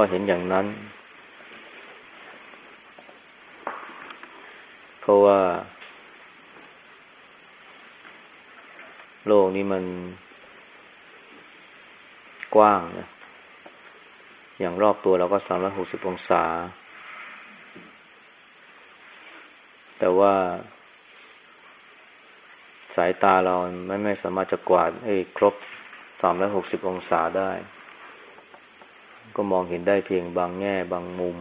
ก็เห็นอย่างนั้น เพราะว่า โลกนี้มันกว้างนะ อย่างรอบตัวเราก็สามร้อยหกสิบองศา แต่ว่า สายตาเราไม่ไม่สามารถจะกวาดให้ครบสามร้อยหกสิบองศาได้ ก็มองเห็นได้เพียงบางแง่บางมุม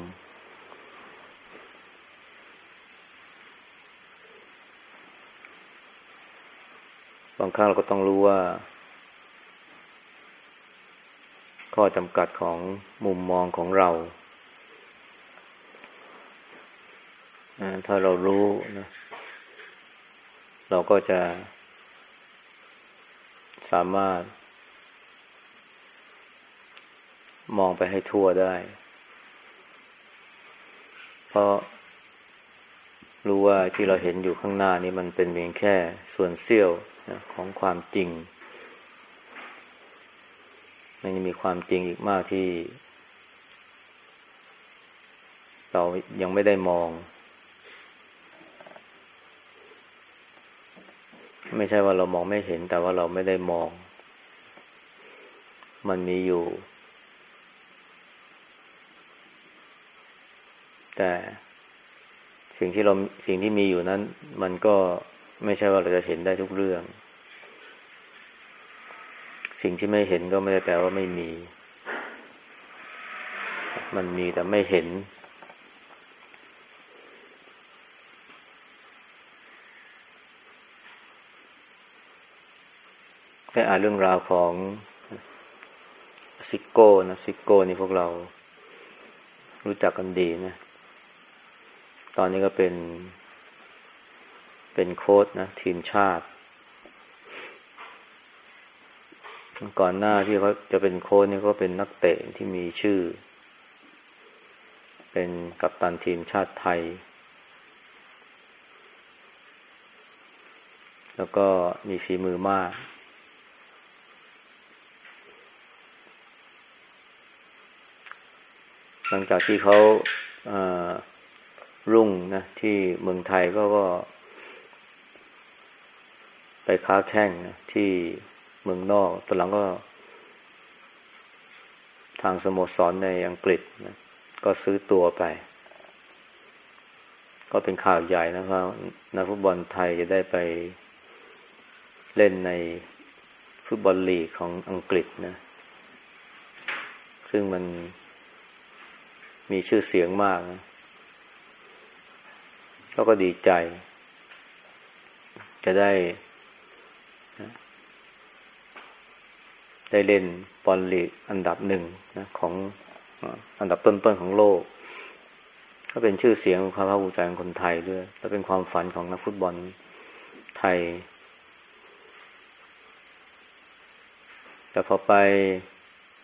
บางครั้งเราก็ต้องรู้ว่า ข้อจำกัดของมุมมองของเรา ถ้าเรารู้นะ เราก็จะสามารถ มองไปให้ทั่วได้ เพราะรู้ว่าที่เราเห็นอยู่ข้างหน้านี้มันเป็นเพียงแค่ส่วนเสี้ยวของความจริง มันยังมีความจริงอีกมากที่ เรายังไม่ได้มอง ไม่ใช่ว่าเรามองไม่เห็นแต่ว่าเราไม่ได้มอง มันมีอยู่ แต่สิ่งที่เราสิ่งที่มีอยู่นั้น มันก็ไม่ใช่ว่าเราจะเห็นได้ทุกเรื่อง สิ่งที่ไม่เห็นก็ไม่ได้แปลว่าไม่มี มันมีแต่ไม่เห็น ได้อ่านเรื่องราวของซิโก้นะซิโก้นี่พวกเรารู้จักกันดีนะ ตอนนี้ก็เป็น เป็นโค้ชนะ ทีมชาติ ก่อนหน้าที่เขาจะเป็นโค้ชนี่ก็เป็นนักเตะที่มีชื่อ เป็นกัปตันทีมชาติไทย แล้วก็มีฝีมือมากหลังจากที่เขา รุ่งนะที่เมืองไทยก็ก็ ไปค้าแข่งนะที่เมืองนอกตอนหลังก็ ทางสโมสรในอังกฤษนะก็ซื้อตัวไป ก็เป็นข่าวใหญ่นะครับนักฟุตบอลไทยจะได้ไปเล่นในฟุตบอลลีกของอังกฤษนะ ซึ่งมันมีชื่อเสียงมากนะ เขาก็ดีใจ จะได้ได้เล่นบอลลีกอันดับหนึ่งนะของอันดับต้นๆของโลก ก็เป็นชื่อเสียงของความภาคภูมิใจของคนไทยด้วย และเป็นความฝันของนักฟุตบอลไทย แต่พอไป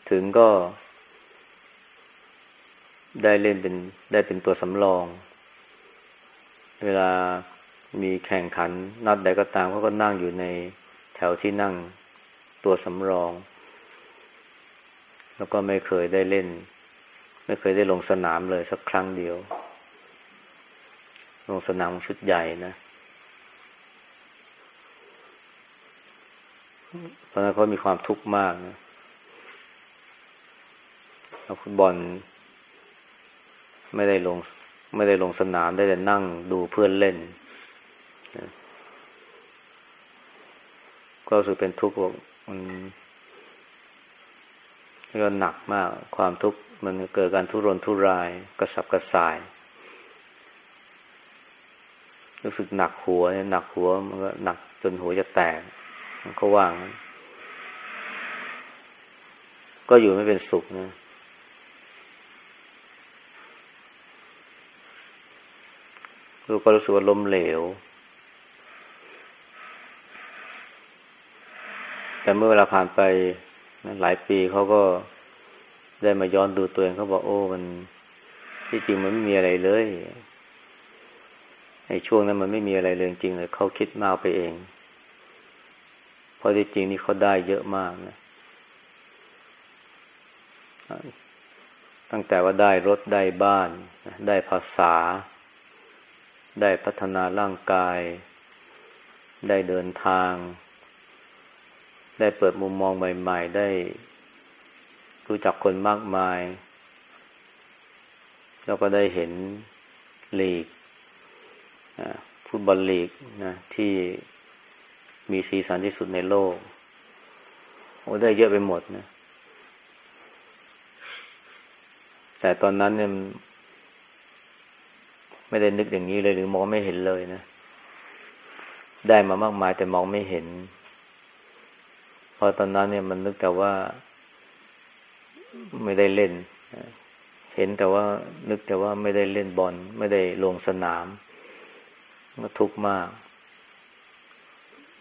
ถึงก็ ได้เล่นเป็นได้เป็นตัวสำรอง เวลามีแข่งขัน นัดใดก็ตามเขาก็นั่งอยู่ในแถวที่นั่งตัวสำรอง แล้วก็ไม่เคยได้เล่น ไม่เคยได้ลงสนามเลยสักครั้งเดียว ลงสนามชุดใหญ่นะเพราะนั้นเขามีความทุกข์มากนะฟุตบอลไม่ได้ลง ไม่ได้ลงสนามได้แต่นั่งดูเพื่อนเล่นก็รู้สึกเป็นทุกข์มันก็หนักมาก ความทุกข์มันเกิดการทุรนทุรายกระสับกระส่าย รู้สึกหนักหัวเนี่ยหนักหัวมันก็หนักจนหัวจะแตกมันก็ว่าง ก็อยู่ไม่เป็นสุขนะ ลูกก็รู้สึกว่าล้มเหลว แต่เมื่อเวลาผ่านไปหลายปีเขาก็ได้มาย้อนดูตัวเองเขาบอกโอ้มัน ที่จริงมันไม่มีอะไรเลยในช่วงนั้นมันไม่มีอะไรเลยจริงเลยเขาคิดมากไปเอง เพราะที่จริงนี่เขาได้เยอะมากนะตั้งแต่ว่าได้รถได้บ้าน ได้ภาษา ได้พัฒนาร่างกาย ได้เดินทาง ได้เปิดมุมมองใหม่ ๆ ได้รู้จักคนมากมาย แล้วก็ได้เห็นลีกฟุตบอลลีกนะที่มีสีสันที่สุดในโลก โอ้ได้เยอะไปหมดนะ แต่ตอนนั้นเนี่ย ไม่ได้นึกอย่างนี้เลยหรือมองไม่เห็นเลยนะ ได้มามากมายแต่มองไม่เห็น พอตอนนั้นเนี่ยมันนึกแต่ว่าไม่ได้เล่น เห็นแต่ว่านึกแต่ว่าไม่ได้เล่นบอล ไม่ได้ลงสนามก็ทุกข์มาก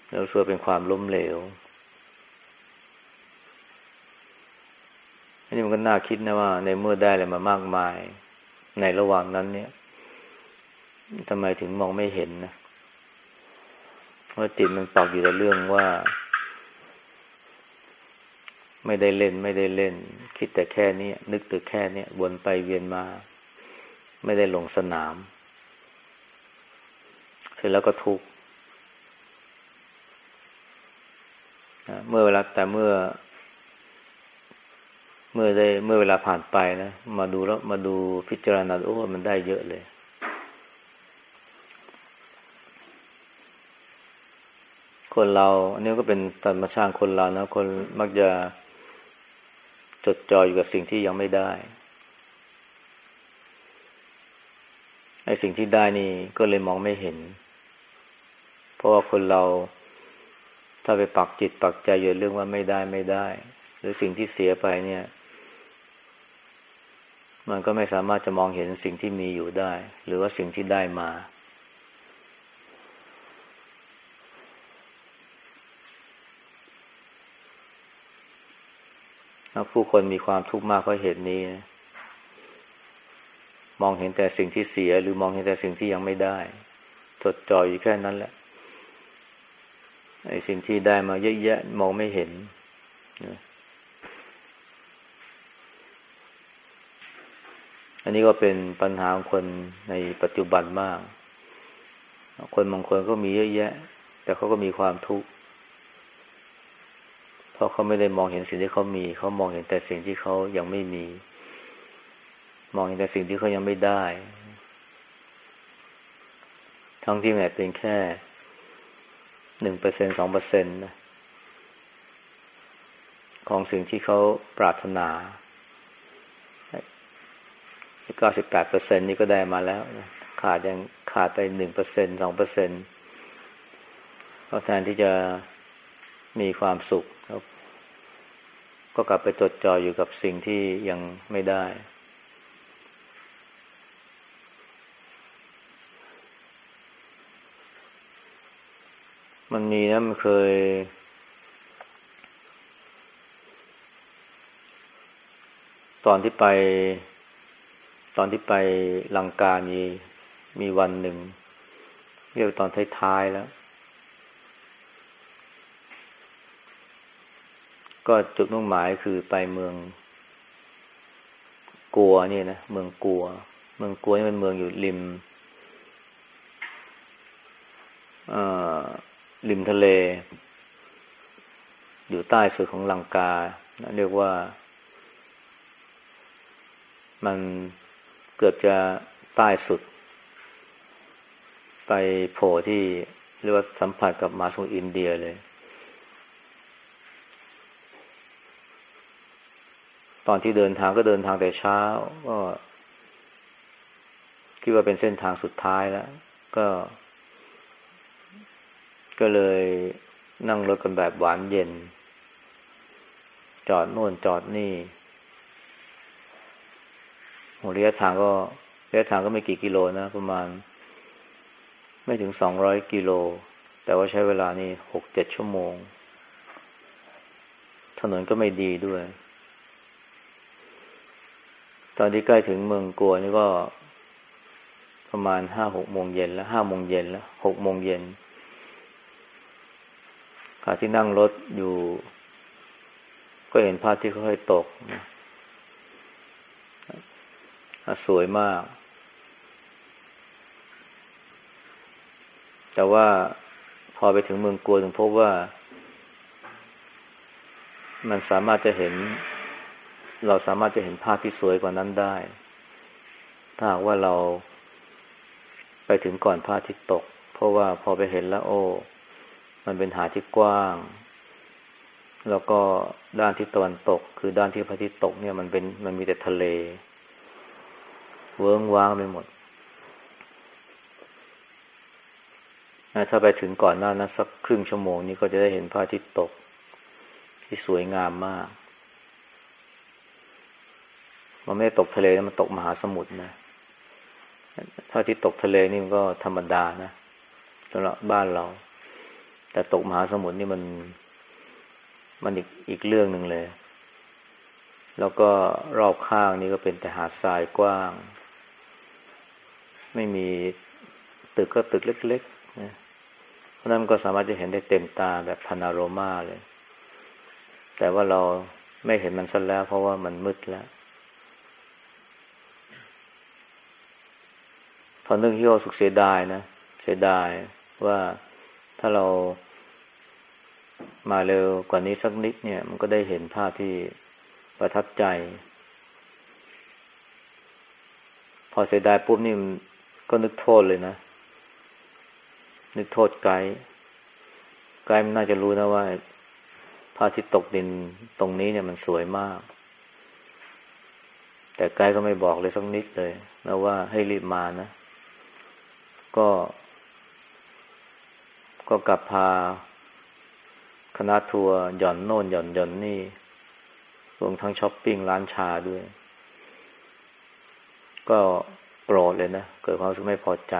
แล้วช่วยเป็นความล้มเหลวอันนี้มันก็น่าคิดนะว่า ในเมื่อได้อะไรมามากมาย ในระหว่างนั้นเนี่ย ทำไมถึงมองไม่เห็นนะเพราะจิตมันตอกอยู่ในเรื่องว่า ไม่ได้เล่น ไม่ได้เล่น คิดแต่แค่นี้นึกแต่แค่นี้วนไปเวียนมา ไม่ได้ลงสนาม เสร็จแล้วก็ทุกข์เมื่อเวลาแต่เมื่อ เมื่อได้เมื่อเวลาผ่านไปนะมาดูแล้วมาดูพิจารณาโอ้มันได้เยอะเลย คนเราอันนี้ก็เป็นธรรมชาติคนเรานะ คนมักจะจดจ่ออยู่กับสิ่งที่ยังไม่ได้ไอ้สิ่งที่ได้นี่ก็เลยมองไม่เห็น เพราะว่าคนเราถ้าไปปักจิตปักใจอยู่เรื่องว่าไม่ได้ไม่ได้ หรือสิ่งที่เสียไปเนี่ย มันก็ไม่สามารถจะมองเห็นสิ่งที่มีอยู่ได้ หรือว่าสิ่งที่ได้มา ผู้คนมีความทุกข์มากเพราะเหตุนี้มองเห็นแต่สิ่งที่เสีย หรือมองเห็นแต่สิ่งที่ยังไม่ได้จดจ่ออยู่แค่นั้นแหละไอ้สิ่งที่ได้มาเยอะแยะมองไม่เห็นอันนี้ก็เป็นปัญหาของคนในปัจจุบันมาก คนบางคนก็มีเยอะแยะ แต่เขาก็มีความทุกข์ ราะเขาไม่ได้มองเห็นสิ่งที่เขามี เขามองเห็นแต่สิ่งที่เขายังไม่มี มองเห็นแต่สิ่งที่เขายังไม่ได้ ทั้งที่แม้เป็นแค่หนึ่งเปอร์เซ็นสองเปอร์เซ็นต์นะของสิ่งที่เขาปรารถนาเก้าสิบแปดเปอร์เซ็นนี่ก็ได้มาแล้วขาดยังขาดไปหนึ่งเปอร์เซ็นสองเปอร์เซ็นก็แทนที่จะมีความสุข ก็กลับไปจดจ่ออยู่กับสิ่งที่ยังไม่ได้ มันมีนะมันเคย ตอนที่ไป ตอนที่ไปลังกามีมีวันหนึ่งเรียกตอนท้ายๆแล้ว ก็จุดมุ่งหมายคือไปเมือง กัวนี่นะเมืองกัว เมืองกัวนี่เป็นเมืองอยู่ริมริมทะเล อยู่ใต้สุดของลังกาเรียกว่า มันเกือบจะใต้สุด ไปโผล่ที่เรียกว่าสัมผัสกับมาสุอินเดียเลย ตอนที่เดินทางก็เดินทางแต่เช้า ก็คิดว่าเป็นเส้นทางสุดท้ายแล้ว ก็ ก็เลยนั่งรถกันแบบหวานเย็น จอดโน่นจอดนี่ระยะทางก็ระยะทางก็ไม่กี่กิโลนะ ประมาณ ไม่ถึงสองร้อยกิโล แต่ว่าใช้เวลานี่หกเจ็ดชั่วโมง ถนนก็ไม่ดีด้วย ตอนที่ใกล้ถึงเมืองกัวนี่ก็ประมาณห้าหกโมงเย็นแล้วห้าโมงเย็นแล้วหกโมงเย็นขาที่นั่งรถอยู่ ก็เห็นพระที่ค่อยตกนะสวยมาก แต่ว่าพอไปถึงเมืองกัวถึงพบว่า มันสามารถจะเห็น เราสามารถจะเห็นภาพที่สวยกว่านั้นได้ ถ้าหากว่าเราไปถึงก่อนพระอาทิตย์ตก เพราะว่าพอไปเห็นแล้วโอ้ มันเป็นหาที่กว้าง แล้วก็ด้านทิศตะวันตก คือด้านที่พระอาทิตย์ตกเนี่ยมันเป็นมันมีแต่ทะเล เวิ้งว้างไปหมดถ้าไปถึงก่อนหน้านั้นสักครึ่งชั่วโมงนี้ก็จะได้เห็นพระอาทิตย์ตก ที่สวยงามมาก มันไม่ตกทะเลนะมันตกมหาสมุทรนะถ้าที่ตกทะเลนี่มันก็ธรรมดานะสำหรับบ้านเรา แต่ตกมหาสมุทรนี่มัน มันอีกอีกเรื่องหนึ่งเลย แล้วก็รอบข้างนี่ก็เป็นแต่หาดทรายกว้าง ไม่มีตึกก็ตึกเล็กๆนะเพราะนั้นก็สามารถจะเห็นได้เต็มตาแบบพานาโรมาเลย แต่ว่าเราไม่เห็นมันซะแล้ว เพราะว่ามันมืดแล้ว พอนึกที่ว่าสุขเสียดายนะเสียดายว่าถ้าเรามาเร็วกว่านี้สักนิดเนี่ย มันก็ได้เห็นภาพที่ประทับใจ พอเสียดายปุ๊บนี่ก็นึกโทษเลยนะ นึกโทษไกด์ไกด์มันน่าจะรู้นะว่าพระอาทิตย์ตกดินตรงนี้เนี่ยมันสวยมาก แต่ไกด์ก็ไม่บอกเลยสักนิดเลยนะว่าให้รีบมานะ ก็ ก็กลับพา คณะทัวร์หย่อนโน่นหย่อนหย่อนนี่รวมทั้งช้อปปิ้งร้านชาด้วย ก็โกรธเลยนะ เกิดความรู้สึกไม่พอใจ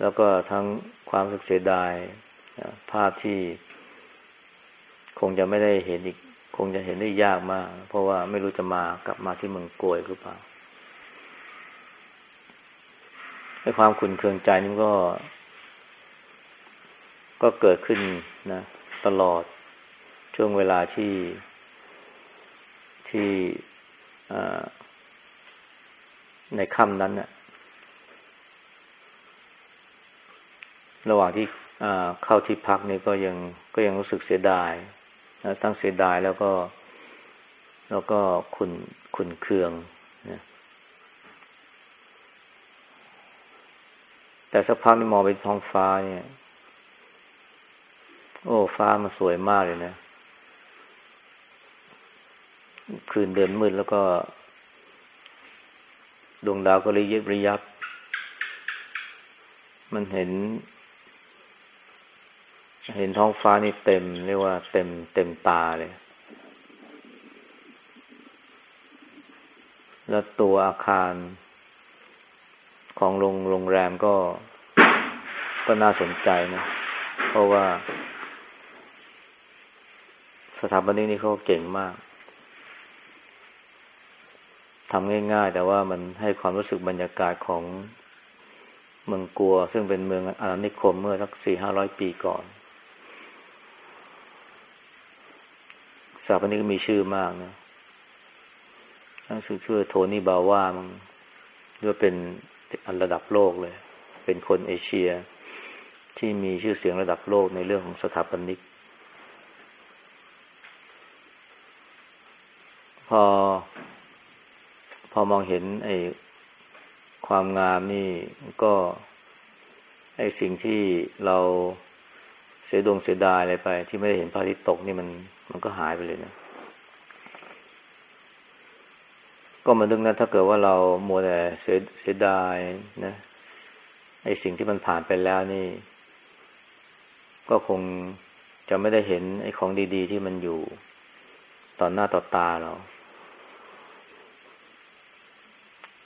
แล้วก็ทั้งความสึกเสียดายภาพที่ คงจะไม่ได้เห็นอีก คงจะเห็นได้ยากมาก เพราะว่าไม่รู้จะมากลับมาที่เมืองกวยหรือเปล่า ในความขุนเคืองใจนี่ก็ ก็เกิดขึ้นนะ ตลอดช่วงเวลาที่ที่ในค่ำนั้นน่ะระหว่างที่เข้าที่พักนี่ก็ยังก็ยังรู้สึกเสียดายนะทั้งเสียดายแล้วก็ แล้วก็ขุนขุนเคืองนะ แต่สักพักนี่มองไปท้องฟ้าเนี่ย โอ้ ฟ้ามันสวยมากเลยนะ คืนเดินมืดแล้วก็ ดวงดาวก็ระยิบระยับ มันเห็น เห็นท้องฟ้านี่เต็ม เรียกว่าเต็มเต็มตาเลย แล้วตัวอาคาร ของโรงโรงแรมก็ก็น่าสนใจนะ เพราะว่า สถาบันนี้นี่เขาเก่งมากทำง่าย ๆ แต่ว่ามันให้ความรู้สึกบรรยากาศของเมืองกัว ซึ่งเป็นเมืองอาณานิคมเมื่อสักสี่ห้าร้อยปีก่อน สถาปนิกมีชื่อมากนะทั้งชื่อชื่อโทนี่บาว่ามันเรียเป็น อันระดับโลกเลย เป็นคนเอเชีย ที่มีชื่อเสียงระดับโลกในเรื่องของสถาปนิก พอ พอมองเห็นไอ้ความงามนี่ก็ไอ้สิ่งที่เราเสียดวงเสียดายอะไรไป ที่ไม่ได้เห็นพระอาทิตย์ตกนี่มันมันก็หายไปเลยนะ ก็มันดึงนะถ้าเกิดว่าเราโมแต่เสียเสียดายนะไอสิ่งที่มันผ่านไปแล้วนี่ ก็คงจะไม่ได้เห็นไอของดี ๆ ที่มันอยู่ต่อหน้าต่อตาเรา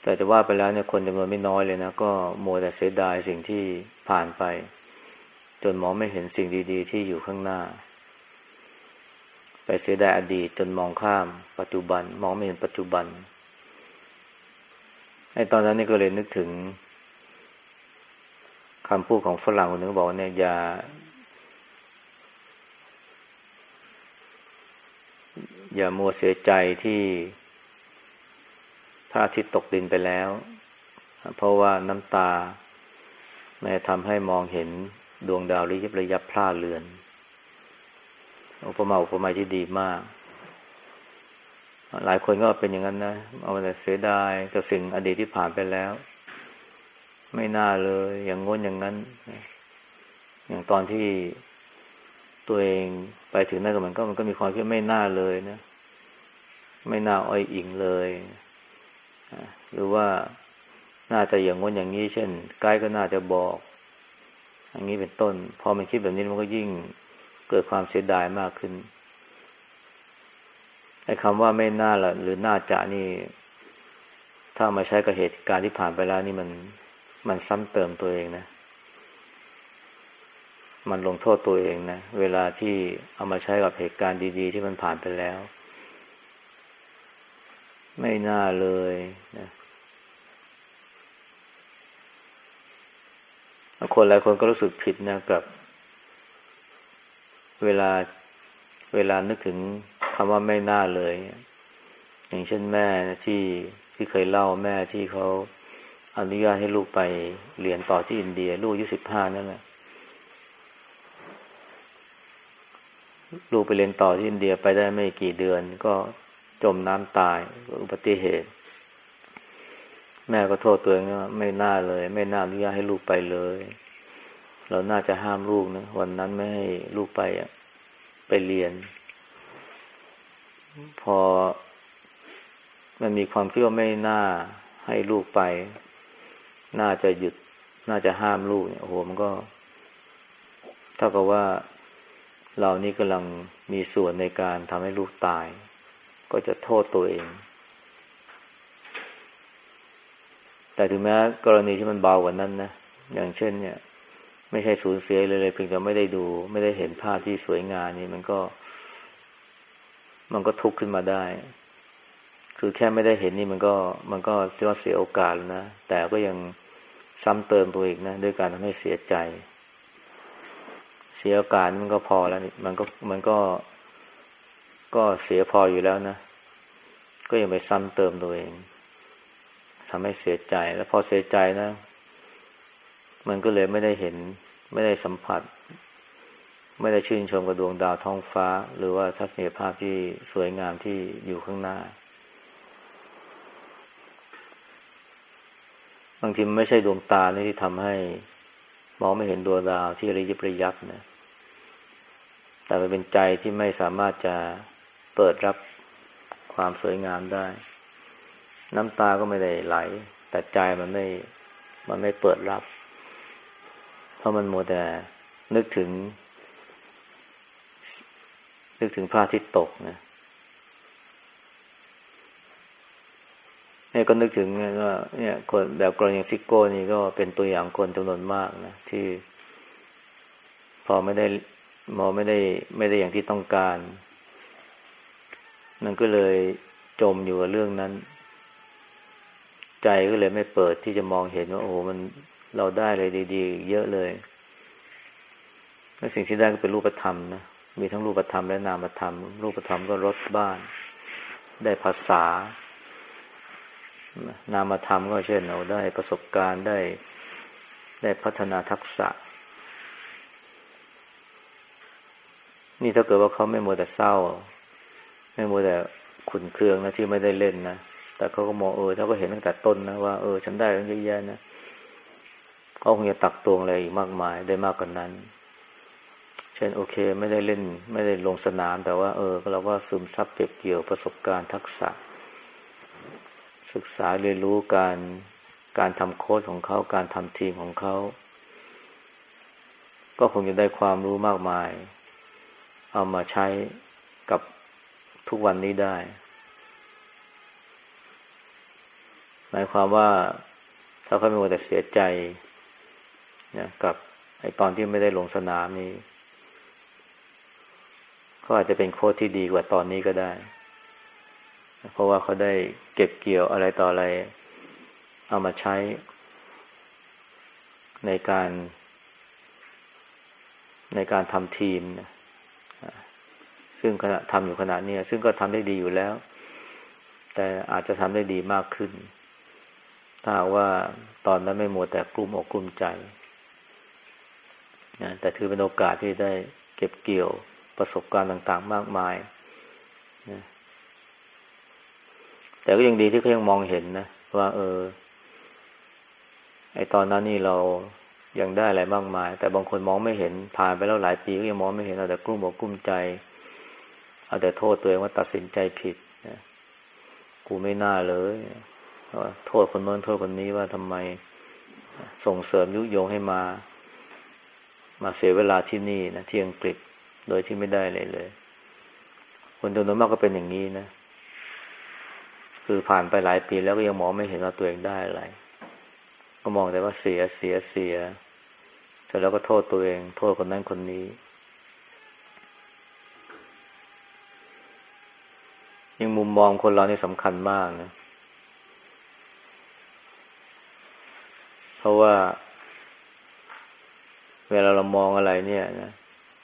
แต่จะว่าไปแล้วเนี่ยคนจำนวนไม่น้อยเลยนะ ก็โมแต่เสียดายสิ่งที่ผ่านไป จนมองไม่เห็นสิ่งดี ๆ ที่อยู่ข้างหน้า ไปเสียดายอดีตจนมองข้าม ปัจจุบัน มองไม่เห็นปัจจุบัน อ้ตอนนั้นนี่ก็เลยนึกถึงคำพูดของฝรั่งคนหนึ่งบอกว่าเนี่ยอย่าอย่ามัวเสียใจที่พระอาทิตย์ตกดินไปแล้ว เพราะว่าน้ำตาไม่ทำให้มองเห็นดวงดาวระยิบระยับพล่าเรือน อุปมาอุปไมยที่ดีมาก หลายคนก็เป็นอย่างนั้นนะ เอาแต่เสียดายกับสิ่งอดีตที่ผ่านไปแล้ว ไม่น่าเลย อย่างง้นอย่างนั้น อย่างตอนที่ตัวเองไปถึงนั่นก็มันก็มันก็มีความคิดไม่น่าเลยนะ ไม่น่าอ้อยอิงเลยหรือว่าน่าจะอย่างง้นอย่างนี้ เช่นใกล้ก็น่าจะบอก อย่างนี้เป็นต้น พอมันคิดแบบนี้มันก็ยิ่งเกิดความเสียดายมากขึ้น ไอ้คำว่าไม่น่าละหรือน่าจะนี่ ถ้ามาใช้กับเหตุการณ์ที่ผ่านไปแล้วนี่มันมันซ้ำเติมตัวเองนะ มันลงโทษตัวเองนะ เวลาที่เอามาใช้กับเหตุการณ์ดี ๆ ที่มันผ่านไปแล้ว ไม่น่าเลยนะคนหลายคนก็รู้สึกผิดนะกับ เวลาเวลานึกถึง คำว่าไม่น่าเลย อย่างเช่นแม่ที่ที่เคยเล่าแม่ที่เขาอนุญาตให้ลูกไปเรียนต่อที่อินเดีย ลูกอายุสิบห้านั่นแหละลูกไปเรียนต่อที่อินเดียไปได้ไม่กี่เดือน ก็จมน้ำตายอุบัติเหตุ แม่ก็โทษตัวเองว่าไม่น่าเลย ไม่น่าอนุญาตให้ลูกไปเลย เราน่าจะห้ามลูกนะวันนั้นไม่ให้ลูกไปอะไปเรียน พอ มันมีความคิดว่าไม่น่าให้ลูกไป น่าจะหยุด น่าจะห้ามลูกเนี่ยโอ้โหมันก็เท่ากับว่าเรานี่กำลังมีส่วนในการทำให้ลูกตาย ก็จะโทษตัวเอง แต่ถึงแม้กรณีที่มันเบากว่านั้นนะอย่างเช่น เนี่ย ไม่ใช่สูญเสียเลยเลยเพียงแต่ไม่ได้ดู ไม่ได้เห็นภาพที่สวยงามนี่มันก็ มันก็ทุกข์ขึ้นมาได้ คือแค่ไม่ได้เห็นนี่มันก็ มันก็เสียเสียโอกาสนะ แต่ก็ยังซ้ำเติมตัวอีกนะด้วยการทำให้เสียใจ เสียโอกาสมันก็พอแล้วนี่มันก็มันก็ก็เสียพออยู่แล้วนะ ก็ยังไปซ้ำเติมตัวเองทำให้เสียใจแล้วพอเสียใจนะ มันก็เลยไม่ได้เห็น ไม่ได้สัมผัส ไม่ได้ชื่นชมกับดวงดาวท้องฟ้า หรือว่าทัศนียภาพที่สวยงามที่อยู่ข้างหน้า บางทีมันไม่ใช่ดวงตาที่ทำให้มองไม่เห็นดวงดาวที่ระยิบระยับนะแต่มันเป็นใจที่ไม่สามารถจะเปิดรับความสวยงามได้ น้ำตาก็ไม่ได้ไหล แต่ใจมันไม่ มันไม่เปิดรับ เพราะมันมัวแต่นึกถึง นึกถึงพระอาทิตย์ตกนะเนี่ยก็นึกถึงเนี่ยว่าเนี่ย คนแบบกรณีซิกโก้นี่ก็เป็นตัวอย่างคนจำนวนมากนะที่ พอไม่ได้มอไม่ได้ ไม่ได้อย่างที่ต้องการ มันก็เลยจมอยู่กับเรื่องนั้น ใจก็เลยไม่เปิดที่จะมองเห็นว่าโอ้โหมันเราได้อะไรดีๆเยอะเลยและสิ่งที่ได้ก็เป็นรูปธรรมนะ มีทั้งรูปธรรมและนามธรรม รูปธรรมก็รถบ้าน ได้ภาษา นามธรรมก็เช่นเราได้ประสบการณ์ได้ได้พัฒนาทักษะ นี่ถ้าเกิดว่าเขาไม่มัวแต่เศร้า ไม่มัวแต่ขุนเคืองนะที่ไม่ได้เล่นนะแต่เขาก็มองเออเขาก็เห็นตั้งแต่ต้นนะว่าเออฉันได้ยังเยอะแยะนะเขาคงจะตักตวงอะไรอีกมากมายได้มากกว่านนั้น ช่นโอเค ไม่ได้เล่น ไม่ได้ลงสนาม แต่ว่า เออเราก็ซึมซับเก็บเกี่ยวประสบการณ์ทักษะ ศึกษาเรียนรู้การการทำโค้ดของเขาการทำทีมของเขา ก็คงจะได้ความรู้มากมาย เอามาใช้กับทุกวันนี้ได้ หมายความว่าถ้าเขาไม่หมดแต่เสียใจนะกับไอตอนที่ไม่ได้ลงสนามนี้ เขาอาจจะเป็นโค้ชที่ดีกว่าตอนนี้ก็ได้ เพราะว่าเขาได้เก็บเกี่ยวอะไรต่ออะไร เอามาใช้ ในการ ในการทำทีมนะซึ่งขณะทำอยู่ขณะนี้ซึ่งก็ทำได้ดีอยู่แล้ว แต่แต่อาจจะทำได้ดีมากขึ้น ถ้าว่าตอนนั้นไม่มัวแต่กลุ้มอกกลุ้มใจนะแต่ถือเป็นโอกาสที่ได้เก็บเกี่ยว ประสบการณ์ต่างๆ มากมายนะแต่ก็ยังดีที่เขายังมองเห็นนะว่า เออ ไอตอนนั้นนี่เรายังได้อะไรมากมาย แต่บางคนมองไม่เห็นผ่านไปแล้วหลายปีก็ยังมองไม่เห็นเอาแต่กลุ้มอกกลุ้มใจเอาแต่โทษตัวเองว่าตัดสินใจผิดนะกูไม่น่าเลยโทษคนโน้นโทษคนนี้ว่าทำไมส่งเสริมยุยงให้มา มาเสียเวลาที่นี่นะที่อังกฤษ โดยที่ไม่ได้เลยเลย คนจำนวนมากก็เป็นอย่างนี้นะ คือผ่านไปหลายปีแล้วก็ยังมองไม่เห็นว่าตัวเองได้อะไร ก็มองแต่ว่าเสียเสียเสียเสร็จแล้วก็โทษตัวเอง โทษคนนั้นคนนี้ ยังมุมมองคนเรานี่สำคัญมากนะ เพราะว่า เวลาเรามองอะไรเนี่ยนะ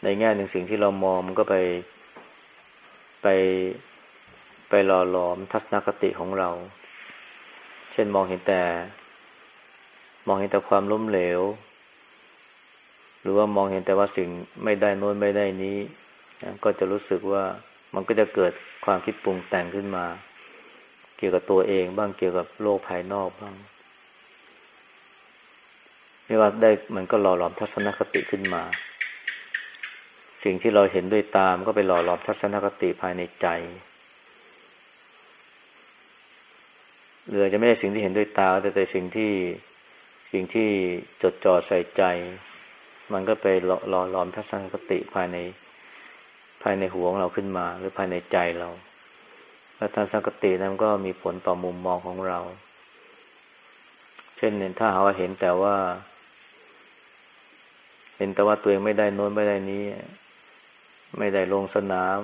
ในแง่หนึ่งสิ่งที่เรามองมันก็ไปไปไปหล่อหลอมทัศนคติของเรา เช่นมองเห็นแต่ มองเห็นแต่ความล้มเหลว หรือว่ามองเห็นแต่ว่าสิ่งไม่ได้โน้นไม่ได้นี้ก็จะรู้สึกว่ามันก็จะเกิดความคิดปรุงแต่งขึ้นมา เกี่ยวกับตัวเองบ้างเกี่ยวกับโลกภายนอกบ้างไม่ว่าได้มันก็หล่อหลอมทัศนคติขึ้นมา สิ่งที่เราเห็นด้วยตามก็ไปหล่อหลอมทัศนคติภายในใจหรือจะไม่ใช่สิ่งที่เห็นด้วยตา แต่แต่สิ่งที่สิ่งที่จดจ่อใส่ใจ มันก็ไปหล่อหลอมทัศนคติภายในภายในหัวของเราขึ้นมา หรือภายในใจเราและทัศนคตินั้นก็มีผลต่อมุมมองของเรา เช่นถ้าหาว่าเห็นแต่ว่า เห็นแต่ว่าตัวเองไม่ได้โน้นไม่ได้นี้ ไม่ได้ลงสนาม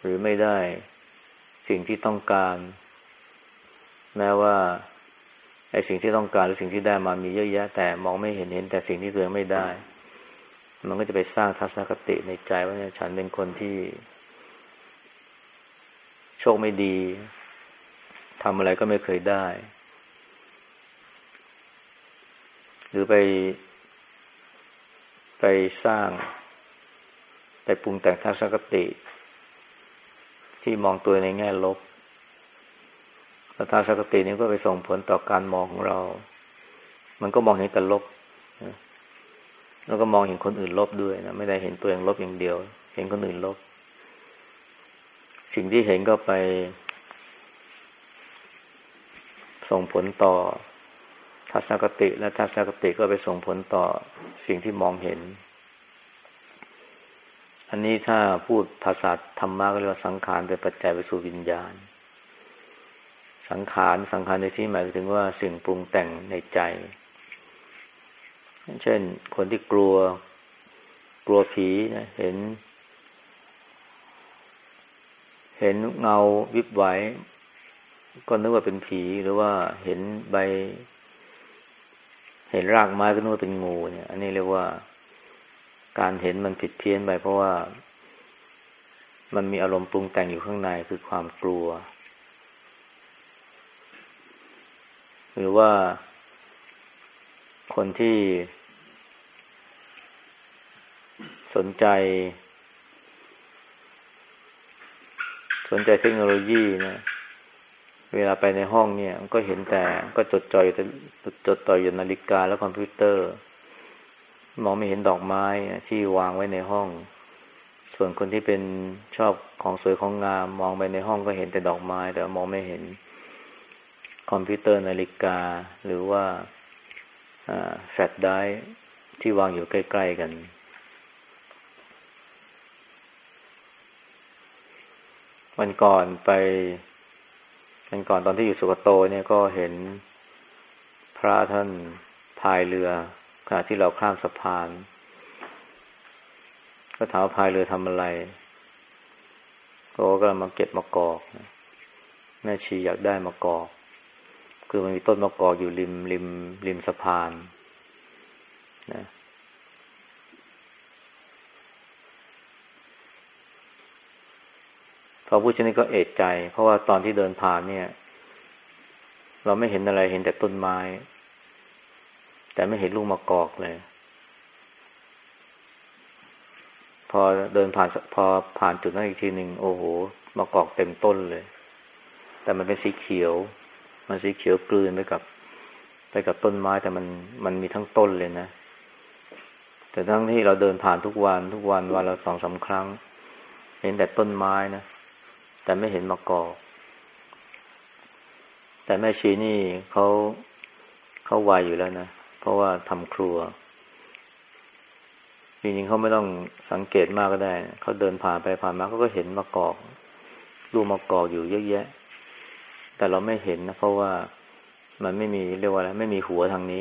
หรือไม่ได้สิ่งที่ต้องการ แม้ว่าไอ้สิ่งที่ต้องการหรือสิ่งที่ได้มามีเยอะแยะ แต่มองไม่เห็นเห็นแต่สิ่งที่ตัวเองไม่ได้ มันก็จะไปสร้างทัศนคติในใจว่าเนี่ยฉันเป็นคนที่ โชคไม่ดีทำอะไรก็ไม่เคยได้ หรือไป ไปสร้าง ไปปรุงแต่งทัศนคติ ที่มองตัวในแง่ลบแล้วทัศนคตินี้ก็ไปส่งผลต่อการมองของเรา มันก็มองเห็นแต่ลบ แล้วก็มองเห็นคนอื่นลบด้วยนะ ไม่ได้เห็นตัวเองลบอย่างเดียว เห็นคนอื่นลบ สิ่งที่เห็นก็ไป ส่งผลต่อทัศนคติ และทัศนคติก็ไปส่งผลต่อสิ่งที่มองเห็น อันนี้ถ้าพูดภาษาธรรมะก็เรียกว่าสังขารเป็นปัจจัยไปสู่วิญญาณ สังขารสังขารในที่หมายถึงว่าสิ่งปรุงแต่งในใจ เช่น คนที่กลัว กลัวผีนะเห็น เห็นเงาวิบไหวก็นึกว่าเป็นผีหรือว่าเห็นใบ เห็นรากไม้ก็นึกว่าเป็นงูเนี่ย อันนี้เรียกว่า การเห็นมันผิดเพี้ยนไปเพราะว่า มันมีอารมณ์ปรุงแต่งอยู่ข้างในคือความกลัว หรือว่าคนที่ สนใจ สนใจเทคโนโลยีนะเวลาไปในห้องเนี่ยก็เห็นแต่ก็จดจ่อยจดจ่อยอยู่นาฬิกาและคอมพิวเตอร์ มองไม่เห็นดอกไม้ที่วางไว้ในห้อง ส่วนคนที่เป็นชอบของสวยของงาม มองไปในห้องก็เห็นแต่ดอกไม้ แต่มองไม่เห็น คอมพิวเตอร์นาฬิกา หรือว่า flash drive ที่วางอยู่ใกล้ ๆกัน วันก่อนไป วันก่อนตอนที่อยู่สุคะโตเนี่ยก็เห็นพระท่านพายเรือ ขณะที่เราข้ามสะพาน ก็ถามพายเรือทำอะไร ก็กำลังมาเก็บมะกอก แม่ชีอยากได้มะกอก คือมันมีต้นมะกอกอยู่ริมริม ริมสะพานนะพอพูดเช่นนี้ก็เอะใจ เพราะว่าตอนที่เดินผ่านเนี่ย เราไม่เห็นอะไรเห็นแต่ต้นไม้ แต่ไม่เห็นลูกมะกอกเลย พอเดินผ่านพอผ่านจุดนั้นอีกทีหนึ่งโอ้โหมะกอกเต็มต้นเลย แต่มันเป็นสีเขียว มันสีเขียวกลืนไปกับ ไปกับต้นไม้แต่มันมันมีทั้งต้นเลยนะแต่ทั้งที่เราเดินผ่านทุกวันทุกวันวันละสองสาครั้ง เห็นแต่ต้นไม้นะแต่ไม่เห็นมะกอก แต่แม่ชีนี่เขาเขาวายอยู่แล้วนะ เพราะว่าทำครัว จริงๆเขาไม่ต้องสังเกตมากก็ได้ เขาเดินผ่านไปผ่านมาเขาก็เห็นมะกอกลูกมะกอกอยู่เยอะแยะ แต่เราไม่เห็นนะเพราะว่ามันไม่มีเรียกว่าอะไรไม่มีหัวทางนี้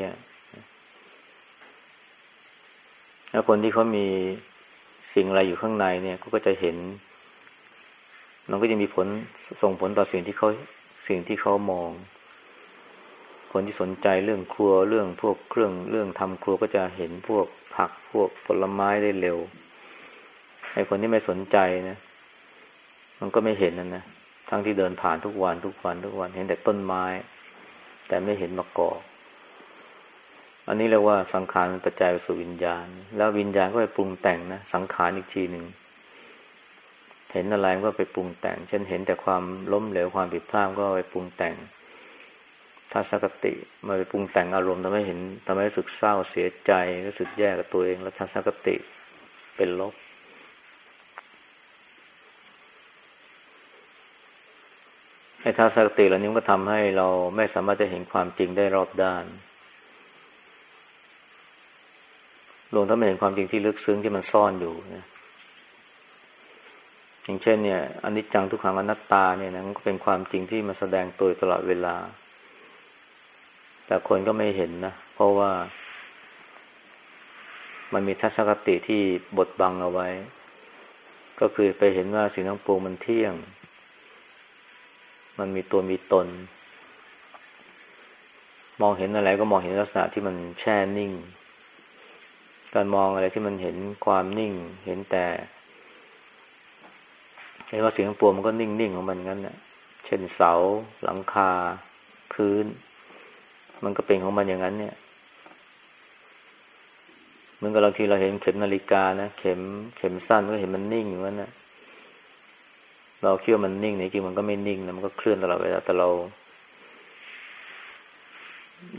แล้วคนที่เขามีสิ่งอะไรอยู่ข้างในเนี่ยก็จะเห็น มันก็จะมีผลส่งผลต่อสิ่งที่เขาสิ่งที่เขามอง คนที่สนใจเรื่องครัวเรื่องพวกเครื่องเรื่องทำครัวก็จะเห็นพวกผักพวกผลไม้ได้เร็วไอ้คนที่ไม่สนใจนะ มันก็ไม่เห็นนั่นนะทั้งที่เดินผ่านทุกวันทุกวันทุกวันเห็นแต่ต้นไม้ แต่ไม่เห็นมะกอกอันนี้เรียกว่าสังขารมันปัจจัยสู่วิญญาณ แล้ววิญญาณก็ไปปรุงแต่งนะสังขารอีกทีหนึ่งเห็นอะไรก็ไปปรุงแต่ง เช่นเห็นแต่ความล้มเหลวความผิดพลาดก็ไปปรุงแต่ง ทัศกติมาไปปรุงแต่งอารมณ์ทำให้เห็นทำให้รู้สึกเศร้าเสียใจรู้สึกแย่กับตัวเอง แล้วทัศกติเป็นลบไอ้ทัศกติเหล่านี้ก็ทำให้เราไม่สามารถจะเห็นความจริงได้รอบด้านรวมทั้งไม่เห็นความจริงที่ลึกซึ้งที่มันซ่อนอยู่นะอย่างเช่นเนี่ยอนิจจังทุกขังอนัตตาเนี่ยนะมันก็เป็นความจริงที่มันแสดงตัวตลอดเวลา แต่คนก็ไม่เห็นนะ เพราะว่า มันมีทัศนคติที่บดบังเอาไว้ ก็คือไปเห็นว่าสิ่งทั้งปวงมันเที่ยง มันมีตัวมีตน มองเห็นอะไรก็มองเห็นลักษณะที่มันแช่นิ่ง การมองอะไรที่มันเห็นความนิ่ง เห็นแต่เห็นว่าสิ่งทั้งปวงมันก็นิ่งๆของมันงั้นนะเช่นเสา หลังคา พื้น มันก็เป็นของมันอย่างนั้นเนี่ยเหมือนกับบางทีเราเห็นเข็มนาฬิกานะเข็มเข็มสั้นก็เห็นมันนิ่งอยู่นั้นนะเราคิดว่ามันนิ่งในจริงมันก็ไม่นิ่งนะมันก็เคลื่อนตลอดเวลาแต่เรา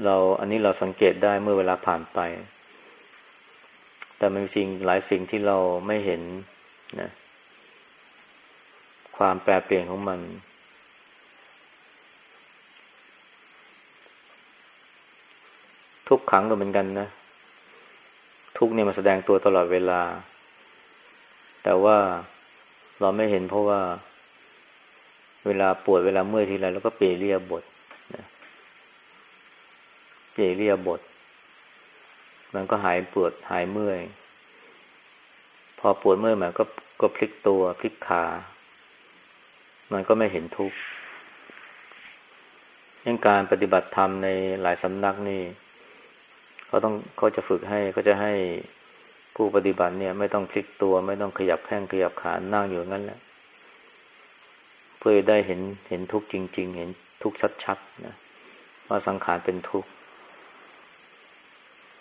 เราอันนี้เราสังเกตได้เมื่อเวลาผ่านไป แต่มันสิ่งหลายสิ่งที่เราไม่เห็นนะ ความแปรเปลี่ยนของมัน ทุกขังก็เหมือนกันนะ ทุกเนี่ยมาแสดงตัวตลอดเวลา แต่ว่าเราไม่เห็นเพราะว่า เวลาปวดเวลาเมื่อยทีไรแล้วก็เปรียบทนะเปรียบท มันก็หายปวดหายเมื่อย พอปวดเมื่อยมันก็ก็พลิกตัวพลิกขา มันก็ไม่เห็นทุกข์ยังการปฏิบัติธรรมในหลายสำนักนี่ เขาต้องเขาจะฝึกให้เขาจะให้ผู้ปฏิบัติเนี่ย ไม่ต้องพลิกตัวไม่ต้องขยับแข้งขยับขานั่งอยู่งั้นแหละเพื่อได้เห็นเห็นทุกข์จริง ๆ เห็นทุกข์ชัดๆนะว่าสังขารเป็นทุกข์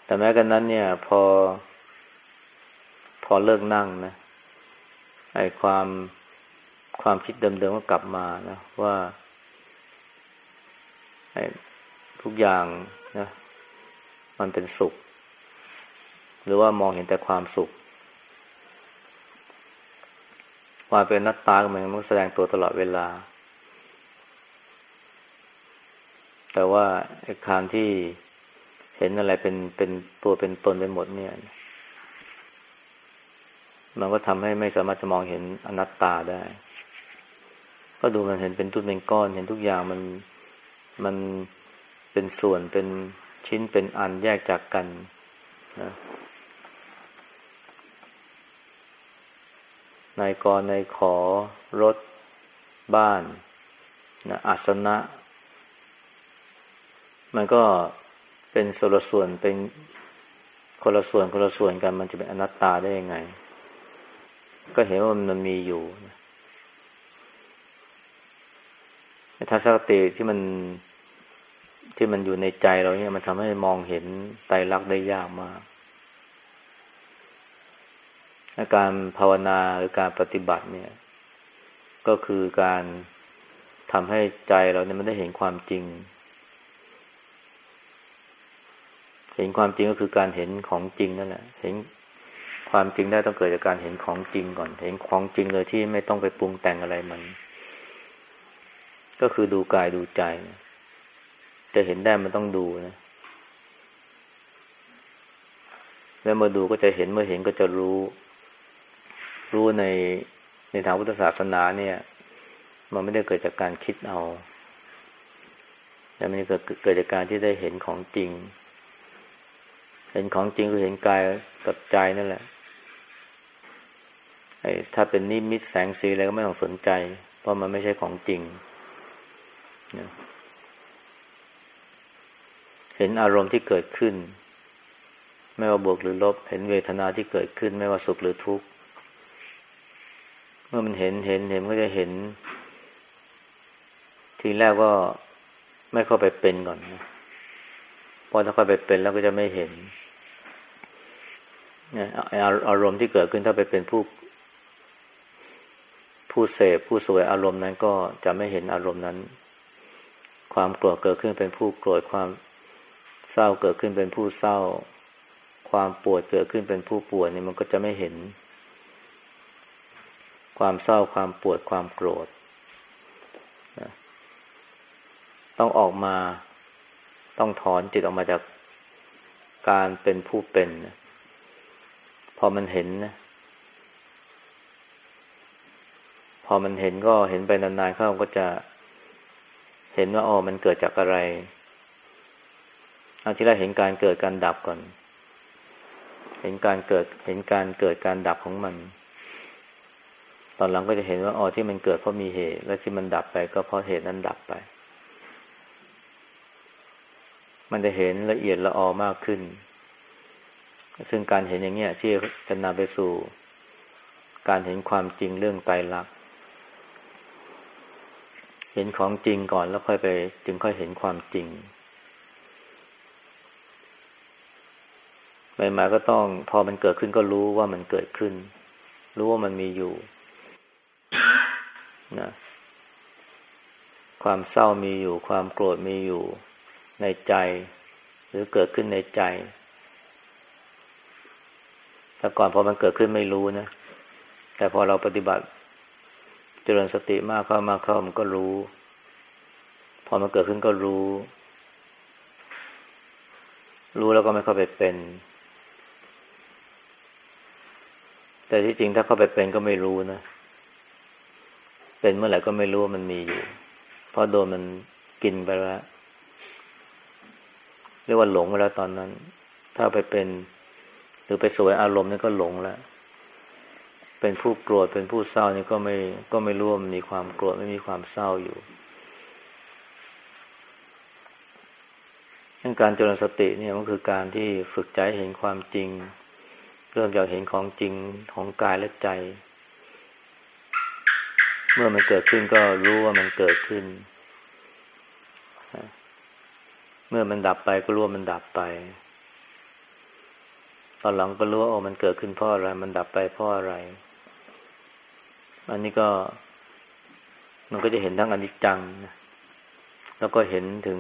แต่แม้กันนั้น เนี่ย พอ พอเลิกนั่งนะไอ้ความความคิดเดิมๆก็กลับมานะว่าทุกอย่างนะ มันเป็นสุข หรือว่ามองเห็นแต่ความสุขความเป็นนัตตาเหมือนมันแสดงตัวตลอดเวลา แต่ว่าไอ้การที่เห็นอะไรเป็นเป็นตัวเป็นตนไปหมดเนี่ย มันก็ทำให้ไม่สามารถจะมองเห็นอนัตตาได้ ก็ดูมันเห็นเป็นตุ้นเป็นก้อน เห็นทุกอย่างมันมันเป็นส่วนเป็น ชิ้นเป็นอันแยกจากกันนะในกรในขอ รถ บ้านนะอาสนะ มันก็เป็นส่วนส่วนเป็นคนละส่วนคนละส่วนกันมันจะเป็นอนัตตาได้ยังไง ก็เห็นว่ามันมีอยู่ทัศนคติที่มัน ที่มันอยู่ในใจเราเนี่ย มันทำให้มองเห็นไตรลักษณ์ได้ยากมากการภาวนาหรือการปฏิบัติเนี่ย ก็คือการทำให้ใจเราเนี่ยมันได้เห็นความจริง เห็นความจริงก็คือการเห็นของจริงนั่นแหละ เห็นความจริงได้ต้องเกิดจากการเห็นของจริงก่อน เห็นของจริงเลยที่ไม่ต้องไปปรุงแต่งอะไรมัน ก็คือดูกายดูใจ จะเห็นได้มันต้องดูนะ แล้วมาดูก็จะเห็นเมื่อเห็นก็จะรู้ รู้ในในทางพุทธศาสนาเนี่ย มันไม่ได้เกิดจากการคิดเอา แต่มันเกิดเกิดจากการที่ได้เห็นของจริง เห็นของจริงคือเห็นกายกับใจนั่นแหละไอ้ถ้าเป็นนิมิตแสงสีอะไรก็ไม่ต้องสนใจ เพราะมันไม่ใช่ของจริงเห็นอารมณ์ที่เกิดขึ้น ไม่ว่าบวกหรือลบ เห็นเวทนาที่เกิดขึ้น ไม่ว่าสุขหรือทุกข์ เมื่อมันเห็นเห็นเห็นก็จะเห็น ทีแรกก็ไม่เข้าไปเป็นก่อนนะพอถ้าเข้าไปเป็นแล้วก็จะไม่เห็นอารมณ์ที่เกิดขึ้นถ้าไปเป็นผู้ผู้เสพผู้สวยอารมณ์นั้นก็จะไม่เห็นอารมณ์นั้น ความโกรธเกิดขึ้นเป็นผู้โกรธความ เศร้าเกิดขึ้นเป็นผู้เศร้า ความปวดเกิดขึ้นเป็นผู้ปวดนี่มันก็จะไม่เห็น ความเศร้าความปวดความโกรธต้องออกมาต้องถอนจิตออกมาจากการเป็นผู้เป็นพอมันเห็นนะพอมันเห็นก็เห็นไปนานๆเข้าก็จะเห็นว่าอ๋อมันเกิดจากอะไร อาที่แรกเห็นการเกิดการดับก่อน เห็นการเกิด เห็นการเกิดการดับของมัน ตอนหลังก็จะเห็นว่าอ๋อที่มันเกิดเพราะมีเหตุ และที่มันดับไปก็เพราะเหตุนั้นดับไป มันจะเห็นละเอียดละออมากขึ้น ซึ่งการเห็นอย่างเนี้ยที่จะนำไปสู่ การเห็นความจริงเรื่องไตรลักษณ์เห็นของจริงก่อนแล้วค่อยไป จึงค่อยเห็นความจริง ใหม่ๆก็ต้อง พอมันเกิดขึ้นก็รู้ว่ามันเกิดขึ้น รู้ว่ามันมีอยู่นะความเศร้ามีอยู่ ความโกรธมีอยู่ในใจ หรือเกิดขึ้นในใจแต่ก่อนพอมันเกิดขึ้นไม่รู้นะแต่พอเราปฏิบัติ เจริญสติมากเข้ามากเข้ามันก็รู้ พอมันเกิดขึ้นก็รู้ รู้แล้วก็ไม่เข้าไปเป็น แต่ที่จริงถ้าเข้าไปเป็นก็ไม่รู้นะ เป็นเมื่อไหร่ก็ไม่รู้ว่ามันมีอยู่ เพราะโดนมันกินไปแล้วเรียกว่าหลงไปแล้วตอนนั้น ถ้าไปเป็น หรือไปสวยอารมณ์นี่ก็หลงแล้ว เป็นผู้โกรธเป็นผู้เศร้านี่ก็ไม่ก็ไม่ร่วมมีความโกรธไม่มีความเศร้าอยู่การเจริญสติเนี่ยมันคือการที่ฝึกใจเห็นความจริง เริ่มจากเห็นของจริงของกายและใจ เมื่อมันเกิดขึ้นก็รู้ว่ามันเกิดขึ้น เมื่อมันดับไปก็รู้ว่ามันดับไป ตอนหลังก็รู้ว่าโอ้มันเกิดขึ้นเพราะอะไร มันดับไปเพราะอะไร อันนี้ก็มันก็จะเห็นทั้งอนิจจังนะแล้วก็เห็นถึง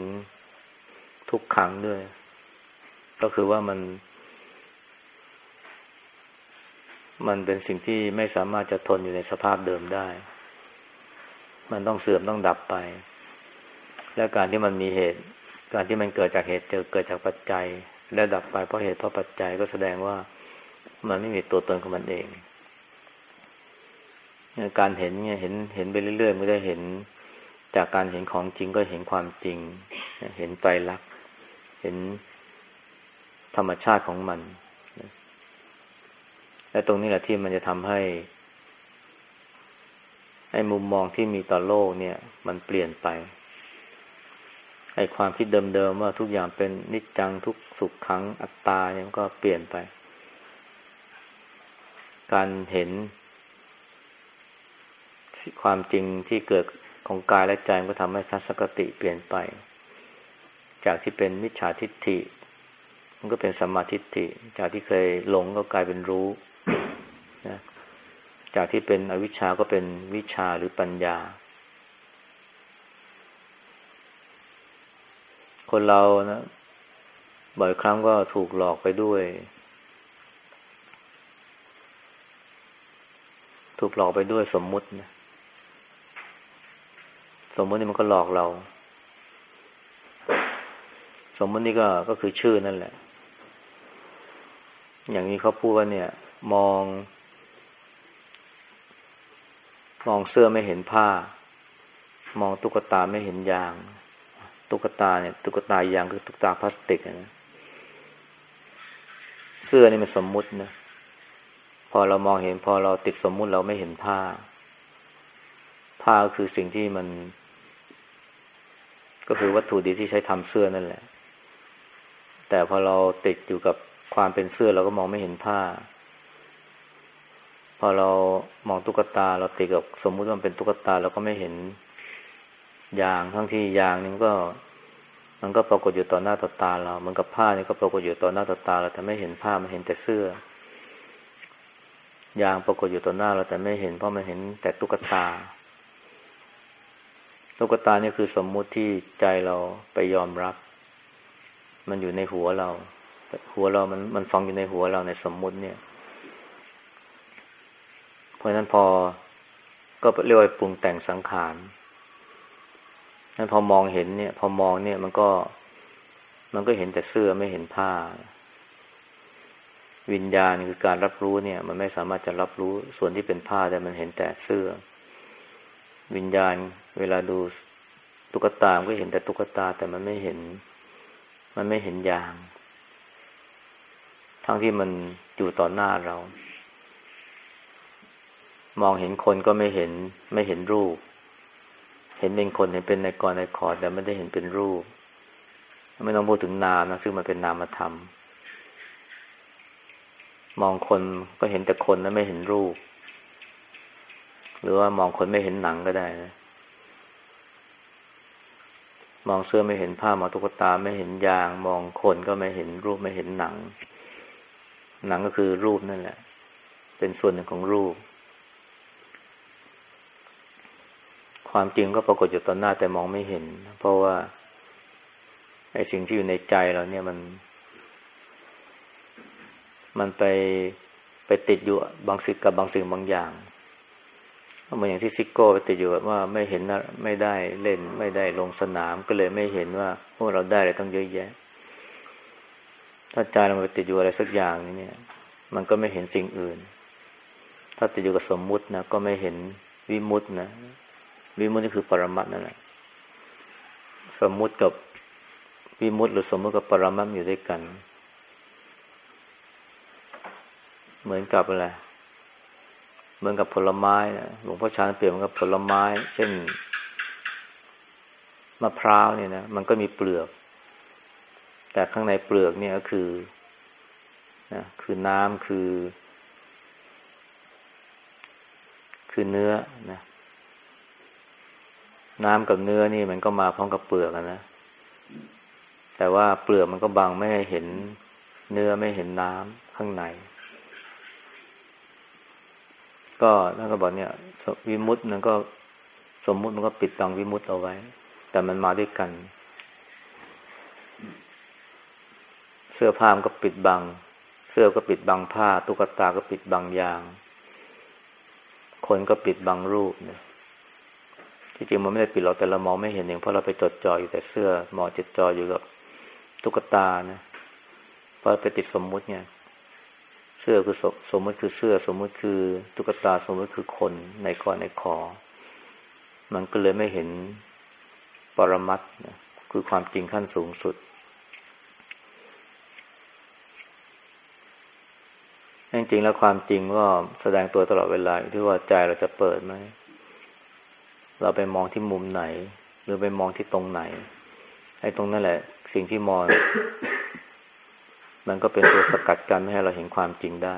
ทุกขังด้วย ก็คือว่ามัน มันเป็นสิ่งที่ไม่สามารถจะทนอยู่ในสภาพเดิมได้ มันต้องเสื่อมต้องดับไป และการที่มันมีเหตุ การที่มันเกิดจากเหตุเจอเกิดจากปัจจัย และดับไปเพราะเหตุเพราะปัจจัยก็แสดงว่ามันไม่มีตัวตนของมันเอง การเห็นเนี่ยเห็นเห็นไปเรื่อยๆไม่ได้เห็น จากการเห็นของจริงก็เห็นความจริง เห็นไตรลักษณ์เห็นธรรมชาติของมัน และตรงนี้แหละที่มันจะทำให้ไอ้มุมมองที่มีต่อโลกเนี่ย มันเปลี่ยนไปไอ้ความคิดเดิมๆว่าทุกอย่างเป็นนิจจังทุกสุขขังอัตตาเนี่ยก็เปลี่ยนไป การเห็น ความจริงที่เกิดของกายและใจก็ทำให้ทัศนคติเปลี่ยนไป จากที่เป็นมิจฉาทิฏฐิ มันก็เป็นสัมมาทิฏฐิ จากที่เคยหลงก็กลายเป็นรู้ นะจากที่เป็นอวิชชาก็เป็นวิชาหรือปัญญา คนเรานะบ่อยครั้งก็ถูกหลอกไปด้วย ถูกหลอกไปด้วยสมมุตินะสมมุตินี่มันก็หลอกเรา สมมุตินี่ก็ก็คือชื่อนั่นแหละ อย่างนี้เขาพูดว่าเนี่ย มอง มองเสื้อไม่เห็นผ้า มองตุ๊กตาไม่เห็นยาง ตุ๊กตาเนี่ย ตุ๊กตายางคือตุ๊กตาพลาสติกนะเสื้อนี่มันสมมุตินะพอเรามองเห็นพอเราติดสมมุติเราไม่เห็นผ้า ผ้าคือสิ่งที่มัน ก็คือวัตถุดิบที่ใช้ทำเสื้อนั่นแหละ แต่พอเราติดอยู่กับความเป็นเสื้อเราก็มองไม่เห็นผ้า อเรามองตุ๊กตา เราติดกับสมมุติว่าเป็นตุ๊กตาเราก็ไม่เห็นยางทั้งที่ยางนี่ก็ มันก็ปรากฏอยู่ต่อหน้าต่อตาเราเหมือนกับผ้านี่ก็ปรากฏอยู่ต่อหน้าต่อตาเราแต่ไม่เห็นผ้ามันเห็นแต่เสื้อยางปรากฏอยู่ต่อหน้าเราแต่ไม่เห็นเพราะมันเห็นแต่ตุ๊กตา ตุ๊กตาเนี่ยคือสมมุติที่ใจเราไปยอมรับ มันอยู่ในหัวเรา หัวเรามันมันฟังอยู่ในหัวเราในสมมุติเนี่ย ราะฉะนั้นพอก็เรียกว่าปรุงแต่งสังขารนั้นพอมองเห็นเนี่ย พอมองเนี่ยมันก็ มันก็เห็นแต่เสื้อไม่เห็นผ้า วิญญาณคือการรับรู้เนี่ย มันไม่สามารถจะรับรู้ส่วนที่เป็นผ้าแต่มันเห็นแต่เสื้อ วิญญาณเวลาดูตุ๊กตาก็เห็นแต่ตุ๊กตา แต่มันไม่เห็น มันไม่เห็นอย่าง ทั้งที่มันอยู่ต่อหน้าเรา มองเห็นคนก็ไม่เห็น ไม่เห็นรูป เห็นเป็นคนเห็นเป็นในกรในขอแต่ไม่ได้เห็นเป็นรูป ไม่ต้องพูดถึงนามนะซึ่งมันเป็นนามธรรม มองคนก็เห็นแต่คนแล้วไม่เห็นรูป หรือว่ามองคนไม่เห็นหนังก็ได้นะมองเสื้อไม่เห็นผ้ามองตุ๊กตาไม่เห็นยาง มองคนก็ไม่เห็นรูปไม่เห็นหนัง หนังก็คือรูปนั่นแหละ เป็นส่วนหนึ่งของรูป ความจริงก็ปรากฏอยู่ต่อหน้าแต่มองไม่เห็น เพราะว่าไอ้สิ่งที่อยู่ในใจเราเนี่ยมัน มันไปไปติดอยู่บางสิ่งกับบางสิ่งบางอย่างเหมือนอย่างที่ซิโก้ไปติดอยู่ว่าไม่เห็นไม่ได้เล่น ไม่ได้ลงสนามก็เลยไม่เห็นว่าพวกเราได้อะไรต้องเยอะแยะ ถ้าใจเราไปติดอยู่อะไรสักอย่างนี้เนี่ย มันก็ไม่เห็นสิ่งอื่น ถ้าติดอยู่กับสมมุตินะก็ไม่เห็นวิมุตนะ วิมุตนี่คือปรมัตนั่นแหละสมมุติกับวิมุตหรือสมมุติกับปรมัตอยู่ด้วยกัน เหมือนกับอะไรเหมือนกับผลไม้นะหลวงพ่อชาเปรียบเหมือนกับผลไม้ เช่นมะพร้าวเนี่ยนะมันก็มีเปลือก แต่ข้างในเปลือกเนี่ยก็คือนะคือน้ำคือ คือเนื้อนะ น้ำกับเนื้อนี่มันก็มาพร้อมกับเปลือกนะ แต่ว่าเปลือกมันก็บังไม่ให้เห็นเนื้อไม่เห็นน้ำข้างใน ก็ท่านก็บอกเนี่ย วิมุตต์มันก็สมมุติมันก็ปิดบังวิมุตต์เอาไว้ แต่มันมาด้วยกัน เสื้อผ้ามันก็ปิดบัง เสื้อก็ปิดบังผ้า ตุ๊กตาก็ปิดบังยาง คนก็ปิดบังรูปเนี่ย ที่จริงมันไม่ได้ปิดเราแต่เรามองไม่เห็นเองเพราะเราไปจดจ่ออยู่แต่เสื้อมองจดจ่ออยู่กับตุ๊กตานะเพราะไปติดสมมุติเนี่ย เสื้อคือสมมติคือเสื้อ สมมติคือตุ๊กตาสมมติคือคนในคอในคอ มันก็เลยไม่เห็นปรมัตนะคือความจริงขั้นสูงสุดจริงๆแล้วความจริงก็แสดงตัวตลอดเวลาที่ว่าใจเราจะเปิดไหม เราไปมองที่มุมไหน หรือไปมองที่ตรงไหน ไอ้ตรงนั่นแหละ สิ่งที่มอง มันก็เป็นตัวสกัดกันไม่ให้เราเห็นความจริงได้